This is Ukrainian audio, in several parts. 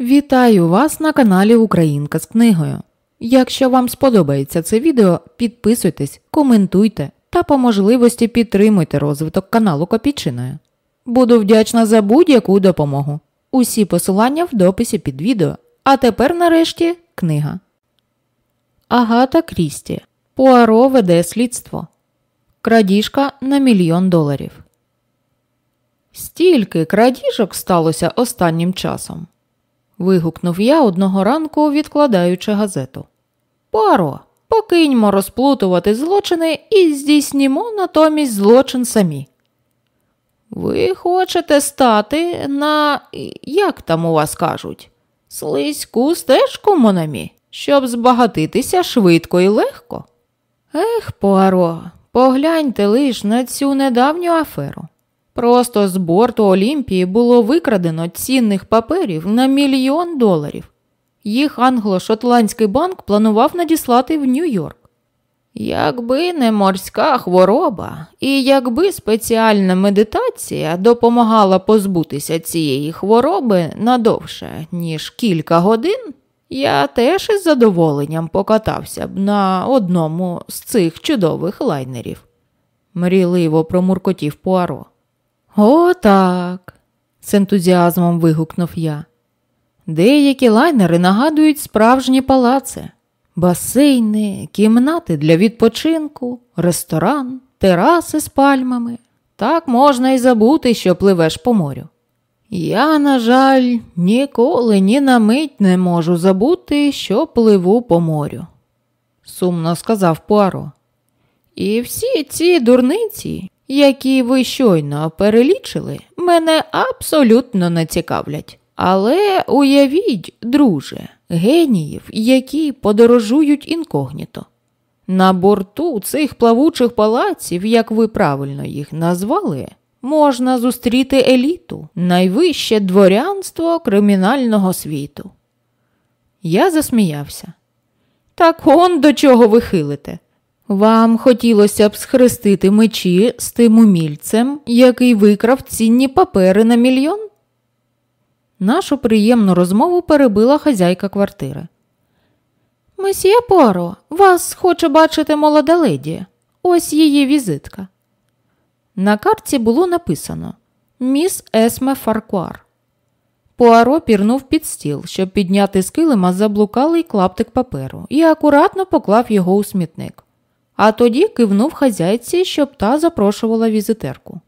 Вітаю вас на каналі Українка з книгою. Якщо вам сподобається це відео, підписуйтесь, коментуйте та по можливості підтримуйте розвиток каналу Копійчиною. Буду вдячна за будь-яку допомогу. Усі посилання в дописі під відео. А тепер, нарешті, книга. Агата Крісті. Пуаро веде слідство. Крадіжка на мільйон доларів. Стільки крадіжок сталося останнім часом. Вигукнув я одного ранку, відкладаючи газету. Пуаро, покиньмо розплутувати злочини і здійснімо натомість злочин самі. Ви хочете стати на, як там у вас кажуть, слизьку стежку Монамі, щоб збагатитися швидко і легко? Ех, Пуаро, погляньте лиш на цю недавню аферу. Просто з борту Олімпії було викрадено цінних паперів на мільйон доларів. Їх англо-шотландський банк планував надіслати в Нью-Йорк. Якби не морська хвороба, і якби спеціальна медитація допомагала позбутися цієї хвороби надовше, ніж кілька годин, я теж із задоволенням покатався б на одному з цих чудових лайнерів, мрійливо промуркотів Пуаро. «О, так!» – з ентузіазмом вигукнув я. Деякі лайнери нагадують справжні палаци, басейни, кімнати для відпочинку, ресторан, тераси з пальмами. Так можна й забути, що пливеш по морю. Я, на жаль, ніколи ні на мить не можу забути, що пливу по морю, сумно сказав Пуаро. І всі ці дурниці, які ви щойно перелічили, мене абсолютно не цікавлять. Але уявіть, друже, геніїв, які подорожують інкогніто. На борту цих плавучих палаців, як ви правильно їх назвали, можна зустріти еліту, найвище дворянство кримінального світу. Я засміявся. Так он до чого ви хилите? Вам хотілося б схрестити мечі з тим умільцем, який викрав цінні папери на мільйон? Нашу приємну розмову перебила хазяйка квартири. Месьє Поро, вас хоче бачити молода леді. Ось її візитка. На картці було написано Міс Есме Фаркуар. Пуаро пірнув під стіл, щоб підняти з килима заблукалий клаптик паперу і акуратно поклав його у смітник а тоді кивнув хазяйці, щоб та запрошувала візитерку.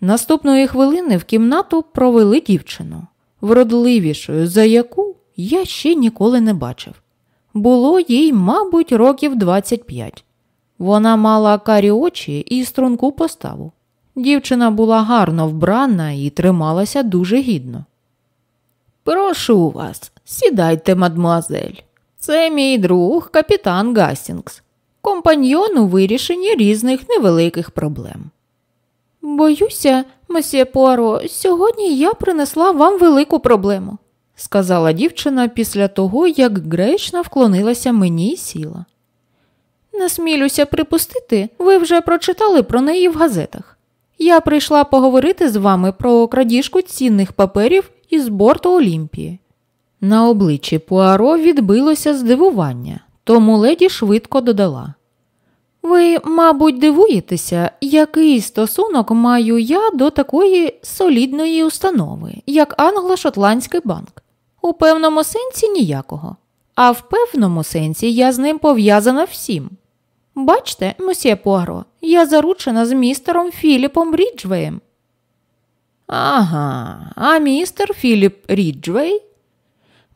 Наступної хвилини в кімнату провели дівчину, вродливішою, за яку я ще ніколи не бачив. Було їй, мабуть, років 25. Вона мала карі очі і струнку поставу. Дівчина була гарно вбрана і трималася дуже гідно. Прошу вас, сідайте, мадмуазель. Це мій друг, капітан Гастінгс компаньйон у вирішенні різних невеликих проблем. Боюся, месьє Пуаро, сьогодні я принесла вам велику проблему, сказала дівчина після того, як ґречно вклонилася мені і сіла. Насмілюся припустити, ви вже прочитали про неї в газетах. Я прийшла поговорити з вами про крадіжку цінних паперів із борту Олімпії. На обличчі Пуаро відбилося здивування, тому леді швидко додала. Ви, мабуть, дивуєтеся, який стосунок маю я до такої солідної установи, як Англо-Шотландський банк. У певному сенсі ніякого, а в певному сенсі я з ним пов'язана всім. Бачте, мосьє Пуаро, я заручена з містером Філіпом Ріджвеєм. Ага, а містер Філіп Ріджвей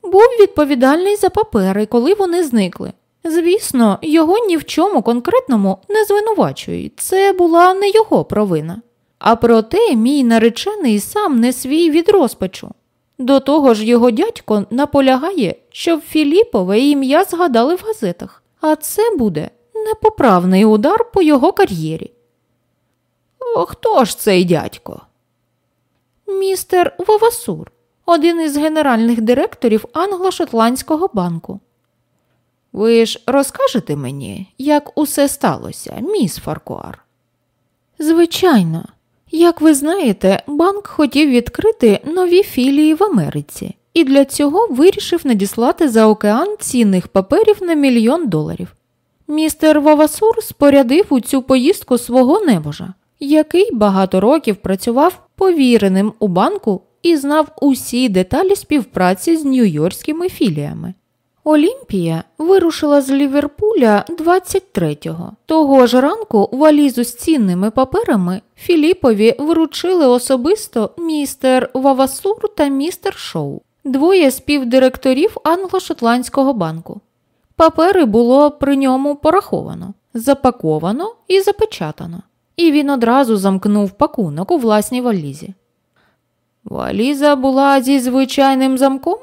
був відповідальний за папери, коли вони зникли. Звісно, його ні в чому конкретному не звинувачують, це була не його провина. А проте мій наречений сам не свій від розпачу. До того ж, його дядько наполягає, щоб Філіпове ім'я згадали в газетах, а це буде непоправний удар по його кар'єрі. Хто ж цей дядько? Містер Вовасур, один із генеральних директорів Англо-Шотландського банку. Ви ж розкажете мені, як усе сталося, міс Фаркуар? Звичайно, як ви знаєте, банк хотів відкрити нові філії в Америці, і для цього вирішив надіслати за океан цінних паперів на мільйон доларів. Містер Вавасур спорядив у цю поїздку свого небожа, який багато років працював повіреним у банку і знав усі деталі співпраці з нью-йоркськими філіями. Олімпія вирушила з Ліверпуля 23-го. Того ж ранку валізу з цінними паперами Філіпові вручили особисто містер Вавасур та містер Шоу, двоє співдиректорів англо-шотландського банку. Папери було при ньому пораховано, запаковано і запечатано, і він одразу замкнув пакунок у власній валізі. Валіза була зі звичайним замком?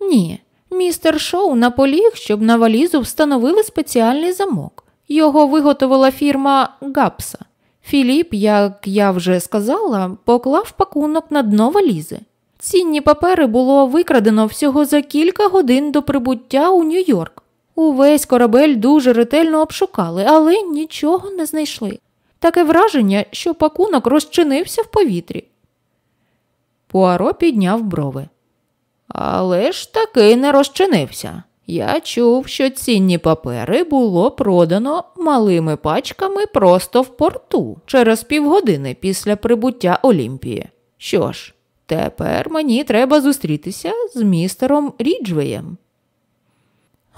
Ні, містер Шоу наполіг, щоб на валізу встановили спеціальний замок. Його виготовила фірма Гапса. Філіп, як я вже сказала, поклав пакунок на дно валізи. Цінні папери було викрадено всього за кілька годин до прибуття у Нью-Йорк. Увесь корабель дуже ретельно обшукали, але нічого не знайшли. Таке враження, що пакунок розчинився в повітрі. Пуаро підняв брови. Але ж таки не розчинився. Я чув, що цінні папери було продано малими пачками просто в порту через півгодини після прибуття Олімпії. Що ж, тепер мені треба зустрітися з містером Ріджвеєм.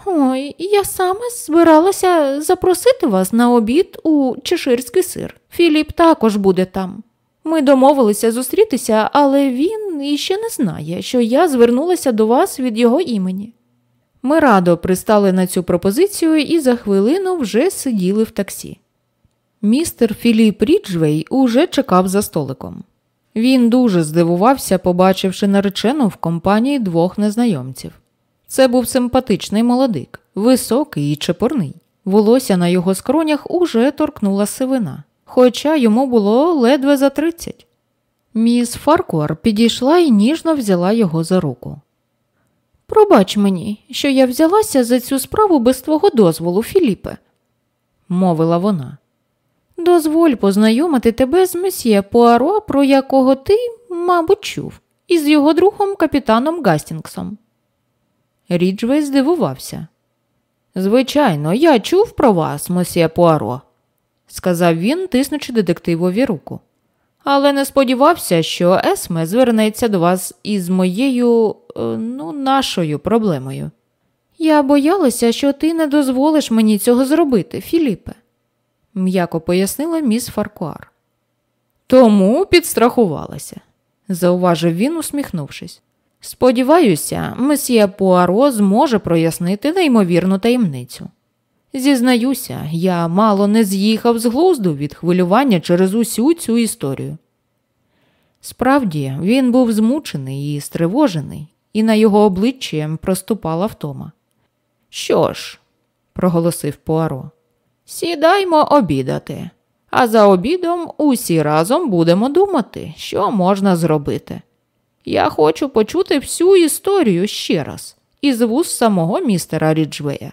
Ой, я саме збиралася запросити вас на обід у чеширський сир. Філіп також буде там. Ми домовилися зустрітися, але він іще не знає, що я звернулася до вас від його імені. Ми радо пристали на цю пропозицію і за хвилину вже сиділи в таксі. Містер Філіп Ріджвей уже чекав за столиком. Він дуже здивувався, побачивши наречену в компанії двох незнайомців. Це був симпатичний молодик, високий і чепурний. Волосся на його скронях уже торкнула сивина хоча йому було ледве за тридцять. Міс Фаркуар підійшла і ніжно взяла його за руку. Пробач мені, що я взялася за цю справу без твого дозволу, Філіпе, мовила вона. Дозволь познайомити тебе з месьє Пуаро, про якого ти, мабуть, чув, і з його другом капітаном Гастінгсом. Ріджвей здивувався. Звичайно, я чув про вас, месьє Пуаро, сказав він, тиснучи детективові руку. Але не сподівався, що Есме звернеться до вас із моєю, е, ну, нашою проблемою. Я боялася, що ти не дозволиш мені цього зробити, Філіпе, м'яко пояснила міс Фаркуар. Тому підстрахувалася, зауважив він, усміхнувшись. Сподіваюся, месьє Пуаро зможе прояснити неймовірну таємницю. Зізнаюся, я мало не з'їхав з глузду від хвилювання через усю цю історію. Справді, він був змучений і стривожений, і на його обличчі проступала втома. Що ж, проголосив Пуаро, сідаймо обідати, а за обідом усі разом будемо думати, що можна зробити. Я хочу почути всю історію ще раз із вуст самого містера Ріджвея.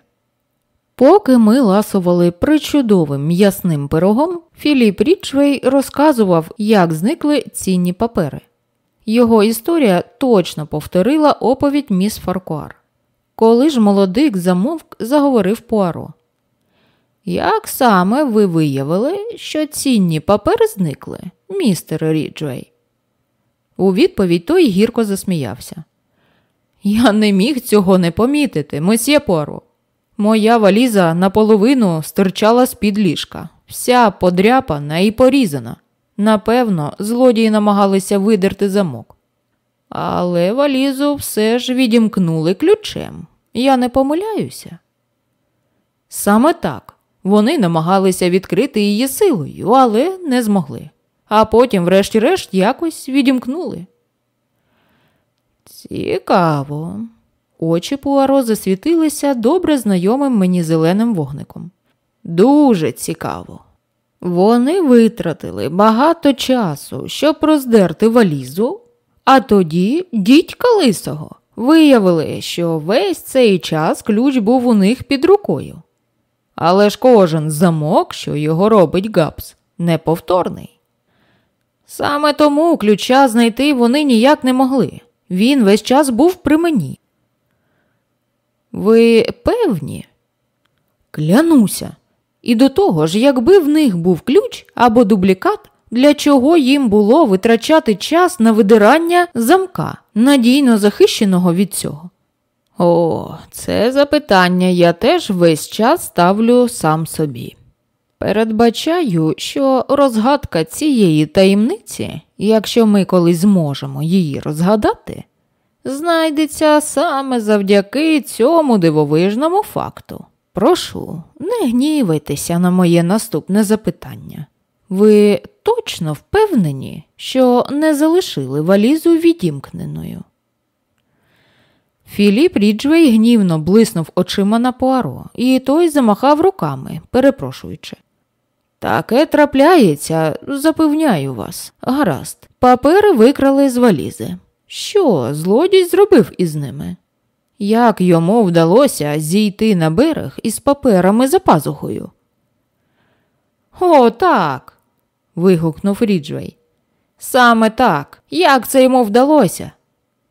Поки ми ласували причудовим м'ясним пирогом, Філіп Ріджвей розказував, як зникли цінні папери. Його історія точно повторила оповідь міс Фаркуар. Коли ж молодик замовк, заговорив Пуаро. Як саме ви виявили, що цінні папери зникли, містер Ріджвей? У відповідь той гірко засміявся. Я не міг цього не помітити, месьє Пуаро. Моя валіза наполовину стирчала з-під ліжка, вся подряпана і порізана. Напевно, злодії намагалися видерти замок. Але валізу все ж відімкнули ключем. Я не помиляюся. Саме так вони намагалися відкрити її силою, але не змогли. А потім, врешті-решт, якось відімкнули. Цікаво, Очі Пуаро засвітилися добре знайомим мені зеленим вогником. Дуже цікаво. Вони витратили багато часу, щоб роздерти валізу, а тоді дідька лисого виявили, що весь цей час ключ був у них під рукою. Але ж кожен замок, що його робить Гапс, неповторний. Саме тому ключа знайти вони ніяк не могли Він весь час був при мені. Ви певні? Клянуся. І до того ж, якби в них був ключ або дублікат, для чого їм було витрачати час на видирання замка, надійно захищеного від цього? О, це запитання я теж весь час ставлю сам собі. Передбачаю, що розгадка цієї таємниці, якщо ми колись зможемо її розгадати, знайдеться саме завдяки цьому дивовижному факту. Прошу, не гнівайтеся на моє наступне запитання. Ви точно впевнені, що не залишили валізу відімкненою? Філіп Ріджвей гнівно блиснув очима на Пуаро, і той замахав руками, перепрошуючи. Таке трапляється, запевняю вас. Гаразд, папери викрали з валізи. Що злодій зробив із ними? Як йому вдалося зійти на берег із паперами за пазухою? О, так. вигукнув Ріджвей. Саме так. Як це йому вдалося?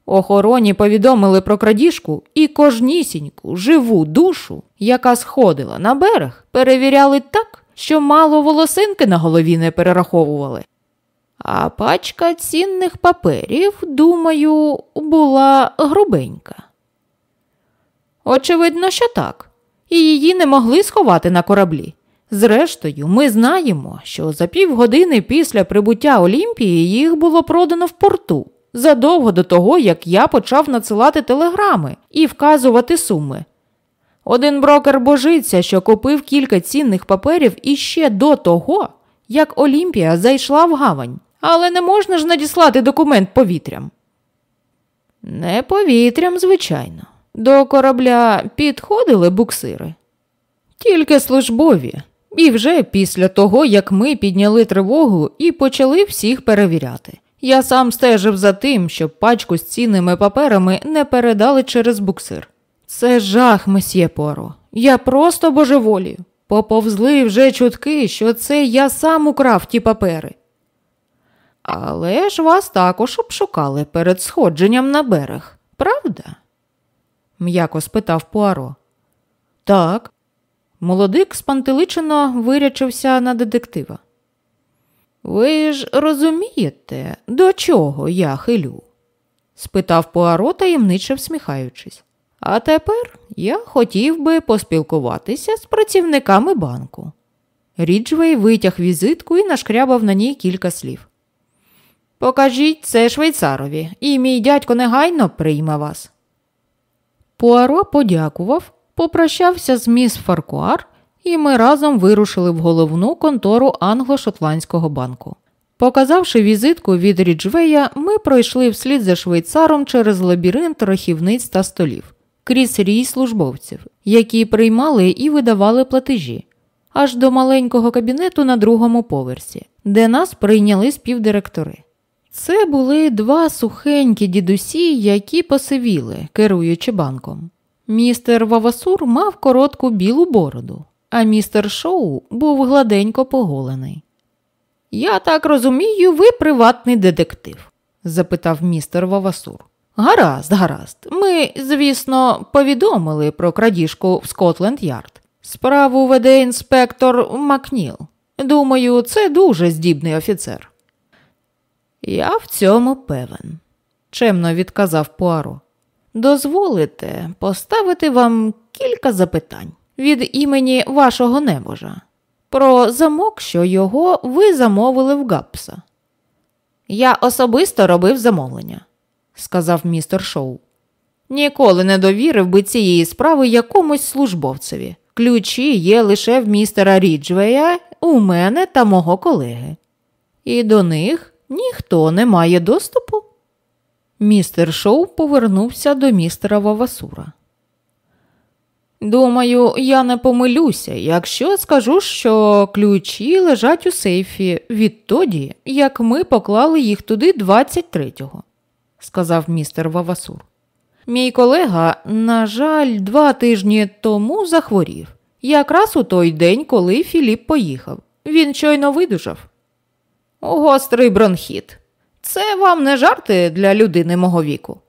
Охороні повідомили про крадіжку і кожнісіньку живу душу, яка сходила на берег, перевіряли так, що мало волосинки на голові не перераховували. А пачка цінних паперів, думаю, була грубенька. Очевидно, що так, і її не могли сховати на кораблі. Зрештою, ми знаємо, що за півгодини після прибуття Олімпії їх було продано в порту задовго до того, як я почав надсилати телеграми і вказувати суми. Один брокер божиться, що купив кілька цінних паперів іще до того, як Олімпія зайшла в гавань, але не можна ж надіслати документ повітрям. Не повітрям, звичайно. До корабля підходили буксири, тільки службові, і вже після того, як ми підняли тривогу і почали всіх перевіряти. Я сам стежив за тим, щоб пачку з цінними паперами не передали через буксир. Це жах, месьє Поро. Я просто божеволію. Поповзли вже чутки, що це я сам украв ті папери. Але ж вас також обшукали перед сходженням на берег, правда? м'яко спитав Пуаро. Так. Молодик спантеличено вирячився на детектива. Ви ж розумієте, до чого я хилю? спитав Пуаро, таємниче всміхаючись. А тепер я хотів би поспілкуватися з працівниками банку. Ріджвей витяг візитку і нашкрябав на ній кілька слів. Покажіть це швейцарові, і мій дядько негайно прийме вас. Пуаро подякував, попрощався з міс Фаркуар, і ми разом вирушили в головну контору англо-шотландського банку. Показавши візитку від Ріджвея, ми пройшли вслід за швейцаром через лабіринт рахівниць та столів, крізь рій службовців, які приймали і видавали платежі, аж до маленького кабінету на другому поверсі, де нас прийняли співдиректори. Це були два сухенькі дідусі, які посивіли, керуючи банком. Містер Вавасур мав коротку білу бороду, а містер Шоу був гладенько поголений. Я так розумію, ви приватний детектив? запитав містер Вавасур. Гаразд, гаразд. Ми, звісно, повідомили про крадіжку в Скотленд-Ярд. Справу веде інспектор Макніл. Думаю, це дуже здібний офіцер. Я в цьому певен, чемно відказав Пуаро. Дозволите поставити вам кілька запитань від імені вашого небожа про замок, що його ви замовили в Гапса. Я особисто робив замовлення, сказав містер Шоу. Ніколи не довірив би цієї справи якомусь службовцеві. Ключі є лише в містера Ріджвея, у мене та мого колеги. І до них Ніхто не має доступу. Містер Шоу повернувся до містера Вавасура. Думаю, я не помилюся, якщо скажу, що ключі лежать у сейфі відтоді, як ми поклали їх туди 23-го, сказав містер Вавасур. Мій колега, на жаль, два тижні тому захворів, якраз у той день, коли Філіп поїхав. Він щойно видужав. Гострий бронхіт. Це вам не жарти для людини мого віку.